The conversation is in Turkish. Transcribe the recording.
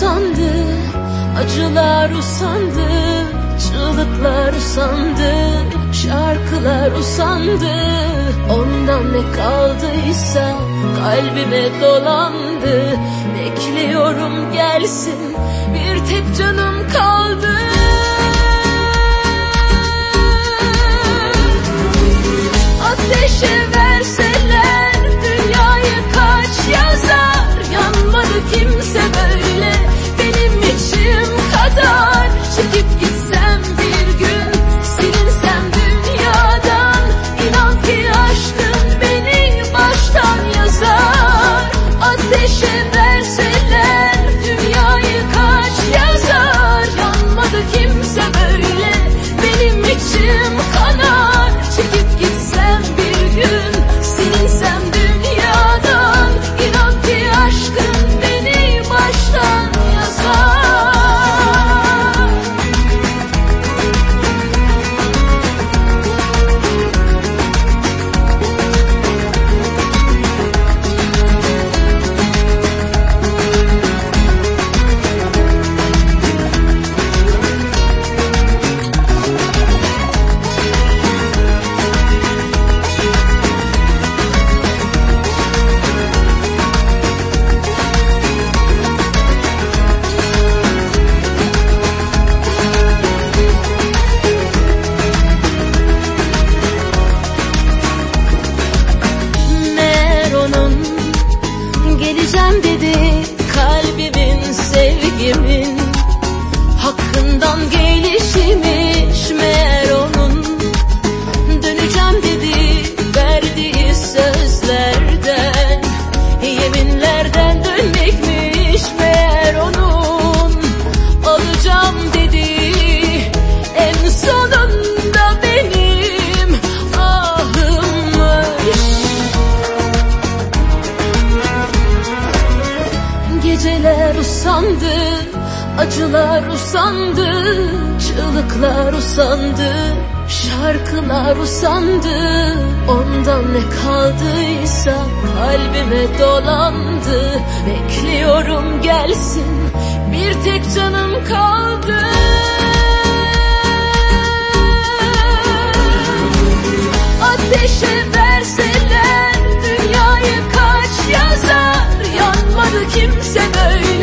usandı, acılar usandı, çığlıklar usandı, şarkılar usandı. Ondan ne kaldıysa kalbime dolandı. Bekliyorum gelsin bir tek canım kaldı. Geceler usandı, acılar usandı, çığlıklar usandı, şarkılar usandı. Ondan ne kaldıysa kalbime dolandı. Bekliyorum gelsin, bir tek canım kaldı. kimse böyle